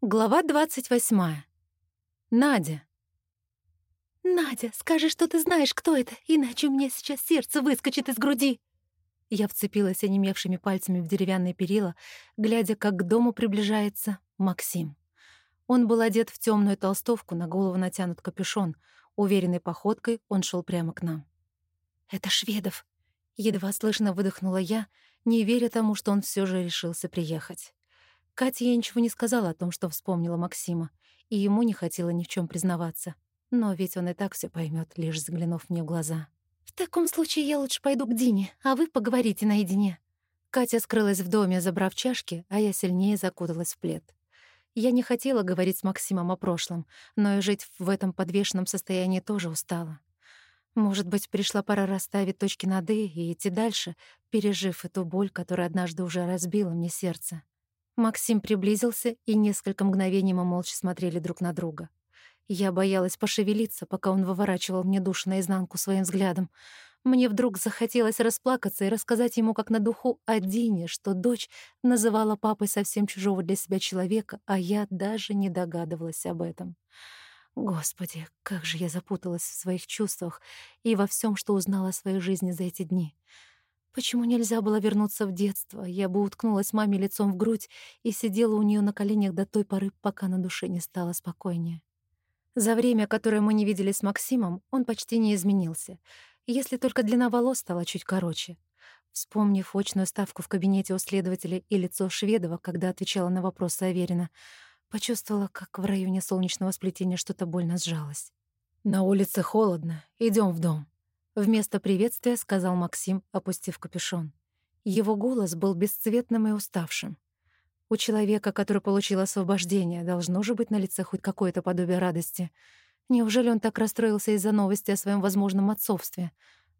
Глава 28. Надя. «Надя, скажи, что ты знаешь, кто это, иначе у меня сейчас сердце выскочит из груди!» Я вцепилась онемевшими пальцами в деревянные перила, глядя, как к дому приближается Максим. Он был одет в темную толстовку, на голову натянут капюшон. Уверенной походкой он шел прямо к нам. «Это Шведов!» Едва слышно выдохнула я, не веря тому, что он все же решился приехать. Кате я ничего не сказала о том, что вспомнила Максима, и ему не хотела ни в чем признаваться. Но ведь он и так все поймет, лишь заглянув мне в глаза. «В таком случае я лучше пойду к Дине, а вы поговорите наедине». Катя скрылась в доме, забрав чашки, а я сильнее закуталась в плед. Я не хотела говорить с Максимом о прошлом, но и жить в этом подвешенном состоянии тоже устала. Может быть, пришла пора расставить точки над «и» и идти дальше, пережив эту боль, которая однажды уже разбила мне сердце. Максим приблизился, и несколько мгновений мы молча смотрели друг на друга. Я боялась пошевелиться, пока он выворачивал мне душу наизнанку своим взглядом. Мне вдруг захотелось расплакаться и рассказать ему как на духу о Дине, что дочь называла папой совсем чужого для себя человека, а я даже не догадывалась об этом. Господи, как же я запуталась в своих чувствах и во всем, что узнала о своей жизни за эти дни. Почему нельзя было вернуться в детство? Я бы уткнулась маме лицом в грудь и сидела у нее на коленях до той поры, пока на душе не стало спокойнее. За время, которое мы не виделись с Максимом, он почти не изменился, если только длина волос стала чуть короче. Вспомнив очную ставку в кабинете у следователя и лицо Шведова, когда отвечала на вопросы Аверина, почувствовала, как в районе солнечного сплетения что-то больно сжалось. «На улице холодно. Идем в дом», Вместо приветствия сказал Максим, опустив капюшон. Его голос был бесцветным и уставшим. У человека, который получил освобождение, должно же быть на лице хоть какое-то подобие радости. Неужели он так расстроился из-за новости о своем возможном отцовстве?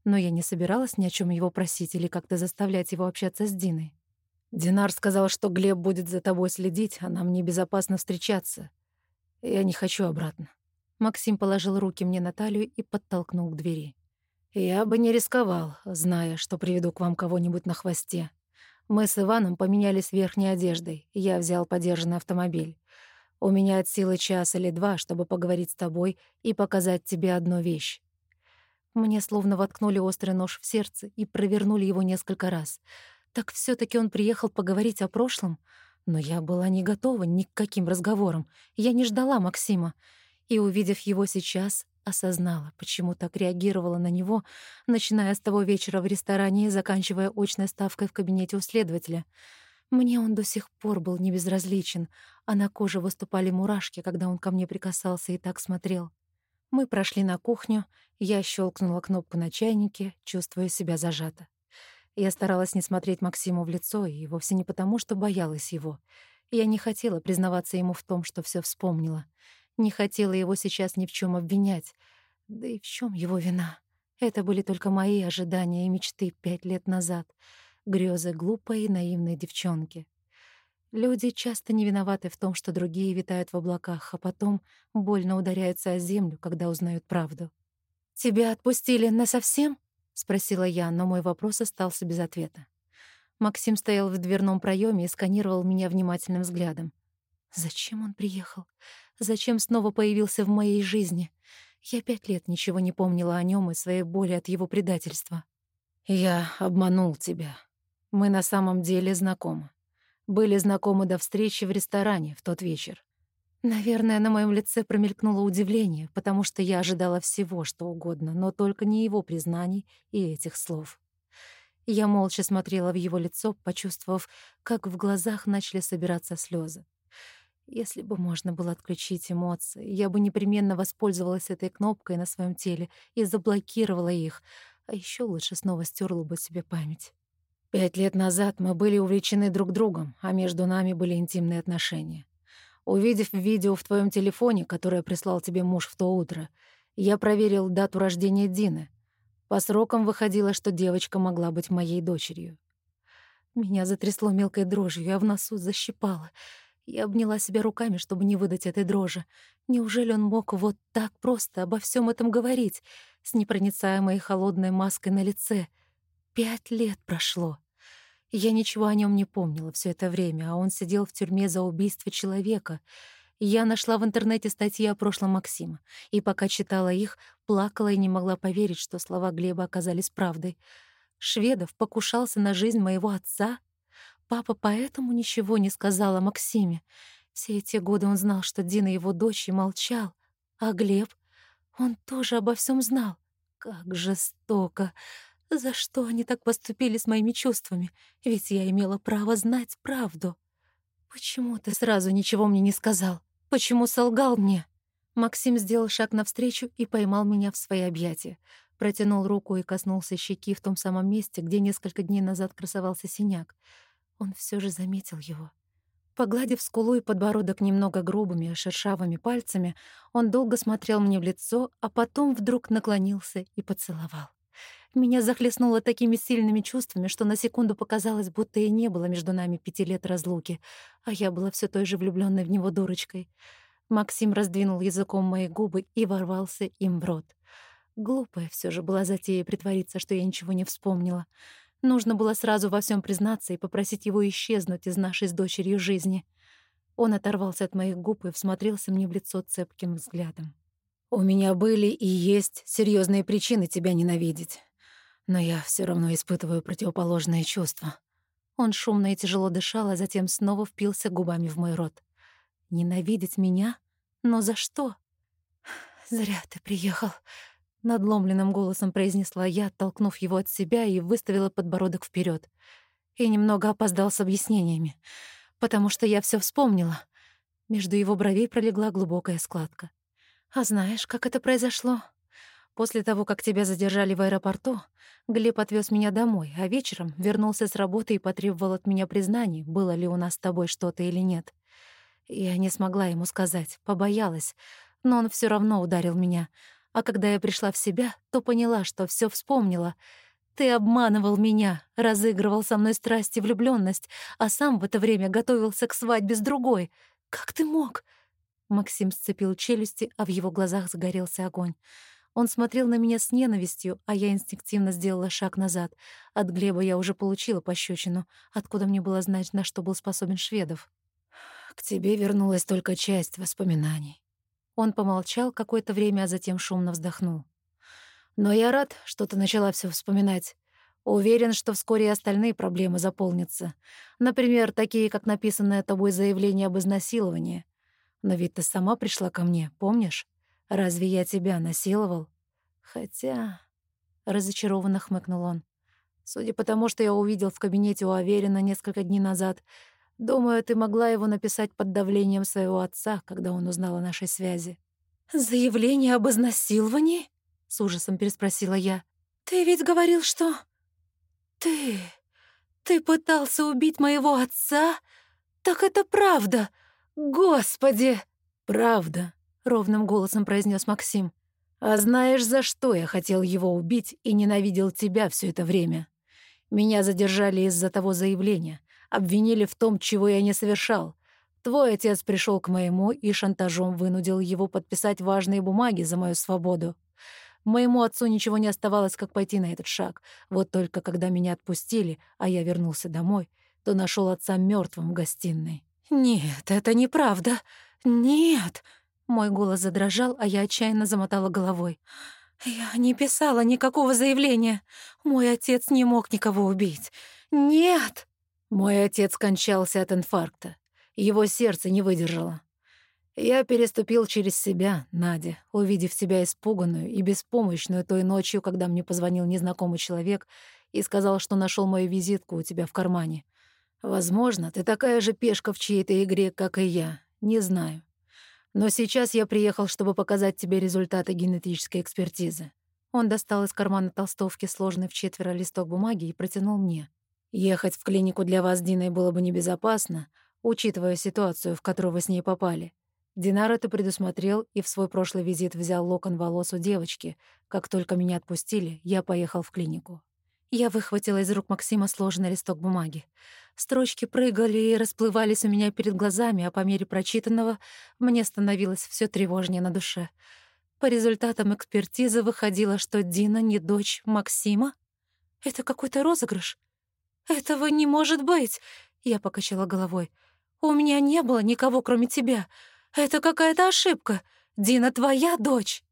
Но я не собиралась ни о чем его просить или как-то заставлять его общаться с Диной. «Динар сказал, что Глеб будет за тобой следить, а нам небезопасно встречаться. Я не хочу обратно». Максим положил руки мне на талию и подтолкнул к двери. «Я бы не рисковал, зная, что приведу к вам кого-нибудь на хвосте. Мы с Иваном поменялись верхней одеждой, я взял подержанный автомобиль. У меня от силы час или два, чтобы поговорить с тобой и показать тебе одну вещь». Мне словно воткнули острый нож в сердце и провернули его несколько раз. Так все таки он приехал поговорить о прошлом? Но я была не готова ни к каким разговорам. Я не ждала Максима. И, увидев его сейчас, осознала, почему так реагировала на него, начиная с того вечера в ресторане и заканчивая очной ставкой в кабинете у следователя. Мне он до сих пор был небезразличен, а на коже выступали мурашки, когда он ко мне прикасался и так смотрел. Мы прошли на кухню, я щелкнула кнопку на чайнике, чувствуя себя зажата. Я старалась не смотреть Максиму в лицо, и вовсе не потому, что боялась его. Я не хотела признаваться ему в том, что все вспомнила — не хотела его сейчас ни в чем обвинять. Да и в чем его вина? Это были только мои ожидания и мечты пять лет назад. Грёзы глупой и наивной девчонки. Люди часто не виноваты в том, что другие витают в облаках, а потом больно ударяются о землю, когда узнают правду. «Тебя отпустили насовсем?» — спросила я, но мой вопрос остался без ответа. Максим стоял в дверном проеме и сканировал меня внимательным взглядом. Зачем он приехал? Зачем снова появился в моей жизни? Я пять лет ничего не помнила о нем и своей боли от его предательства. «Я обманул тебя. Мы на самом деле знакомы. Были знакомы до встречи в ресторане в тот вечер. Наверное, на моем лице промелькнуло удивление, потому что я ожидала всего, что угодно, но только не его признаний и этих слов. Я молча смотрела в его лицо, почувствовав, как в глазах начали собираться слезы. Если бы можно было отключить эмоции, я бы непременно воспользовалась этой кнопкой на своем теле и заблокировала их, а еще лучше снова стерла бы себе память. Пять лет назад мы были увлечены друг другом, а между нами были интимные отношения. Увидев видео в твоем телефоне, которое прислал тебе муж в то утро, я проверил дату рождения Дины. По срокам выходило, что девочка могла быть моей дочерью. Меня затрясло мелкой дрожью, а в носу защипало — я обняла себя руками, чтобы не выдать этой дрожи. Неужели он мог вот так просто обо всем этом говорить, с непроницаемой холодной маской на лице? Пять лет прошло. Я ничего о нем не помнила все это время, а он сидел в тюрьме за убийство человека. Я нашла в интернете статьи о прошлом Максима, и пока читала их, плакала и не могла поверить, что слова Глеба оказались правдой. Шведов покушался на жизнь моего отца. Папа поэтому ничего не сказал о Максиме. Все эти годы он знал, что Дина его дочь, и молчал. А Глеб? Он тоже обо всем знал. Как жестоко! За что они так поступили с моими чувствами? Ведь я имела право знать правду. Почему ты сразу ничего мне не сказал? Почему солгал мне? Максим сделал шаг навстречу и поймал меня в свои объятия. Протянул руку и коснулся щеки в том самом месте, где несколько дней назад красовался синяк. Он все же заметил его. Погладив скулу и подбородок немного грубыми, шершавыми пальцами, он долго смотрел мне в лицо, а потом вдруг наклонился и поцеловал. Меня захлестнуло такими сильными чувствами, что на секунду показалось, будто и не было между нами пяти лет разлуки, а я была все той же влюбленной в него дурочкой. Максим раздвинул языком мои губы и ворвался им в рот. Глупая все же была затея притвориться, что я ничего не вспомнила. Нужно было сразу во всем признаться и попросить его исчезнуть из нашей с дочерью жизни. Он оторвался от моих губ и всмотрелся мне в лицо цепким взглядом. «У меня были и есть серьезные причины тебя ненавидеть но я все равно испытываю противоположные чувства. Он шумно и тяжело дышал, а затем снова впился губами в мой рот. Ненавидеть меня? Но за что? «Зря ты приехал», — надломленным голосом произнесла я, оттолкнув его от себя и выставила подбородок вперед. И немного опоздал с объяснениями, потому что я все вспомнила. Между его бровей пролегла глубокая складка. «А знаешь, как это произошло?» После того, как тебя задержали в аэропорту, Глеб отвез меня домой, а вечером вернулся с работы и потребовал от меня признаний, было ли у нас с тобой что-то или нет. Я не смогла ему сказать, побоялась, но он все равно ударил меня. А когда я пришла в себя, то поняла, что все вспомнила. Ты обманывал меня, разыгрывал со мной страсть и влюбленность, а сам в это время готовился к свадьбе с другой. Как ты мог? Максим сцепил челюсти, а в его глазах загорелся огонь. Он смотрел на меня с ненавистью, а я инстинктивно сделала шаг назад. От Глеба я уже получила пощечину. Откуда мне было знать, на что был способен Шведов? «К тебе вернулась только часть воспоминаний». Он помолчал какое-то время, а затем шумно вздохнул. «Но я рад, что ты начала все вспоминать. Уверен, что вскоре и остальные проблемы заполнятся. Например, такие, как написанное тобой заявление об изнасиловании. Но ведь ты сама пришла ко мне, помнишь? Разве я тебя насиловал? Хотя... Разочарованно хмыкнул он. Судя по тому, что я увидел в кабинете у Аверина несколько дней назад, думаю, ты могла его написать под давлением своего отца, когда он узнал о нашей связи. «Заявление об изнасиловании?» — с ужасом переспросила я. «Ты ведь говорил, что...» «Ты... ты пытался убить моего отца? Так это правда! Господи!» «Правда», ровным голосом произнес Максим. А знаешь, за что я хотел его убить и ненавидел тебя все это время? Меня задержали из-за того заявления, обвинили в том, чего я не совершал. Твой отец пришел к моему и шантажом вынудил его подписать важные бумаги за мою свободу. Моему отцу ничего не оставалось, как пойти на этот шаг. Вот только когда меня отпустили, а я вернулся домой, то нашел отца мертвым в гостиной. «Нет, это неправда. Нет!» Мой голос задрожал, а я отчаянно замотала головой. «Я не писала никакого заявления. Мой отец не мог никого убить. Нет!» Мой отец скончался от инфаркта. Его сердце не выдержало. Я переступил через себя, Надя, увидев себя испуганную и беспомощную той ночью, когда мне позвонил незнакомый человек и сказал, что нашел мою визитку у тебя в кармане. Возможно, ты такая же пешка в чьей-то игре, как и я. Не знаю. Но сейчас я приехал, чтобы показать тебе результаты генетической экспертизы». Он достал из кармана толстовки сложный в четверо листок бумаги и протянул мне. «Ехать в клинику для вас Диной было бы небезопасно, учитывая ситуацию, в которую вы с ней попали. Динар это предусмотрел и в свой прошлый визит взял локон волос у девочки. Как только меня отпустили, я поехал в клинику. Я выхватила из рук Максима сложенный листок бумаги. Строчки прыгали и расплывались у меня перед глазами, а по мере прочитанного мне становилось все тревожнее на душе. По результатам экспертизы выходило, что Дина не дочь Максима? Это какой-то розыгрыш? «Этого не может быть!» — я покачала головой. «У меня не было никого, кроме тебя. Это какая-то ошибка. Дина твоя дочь!»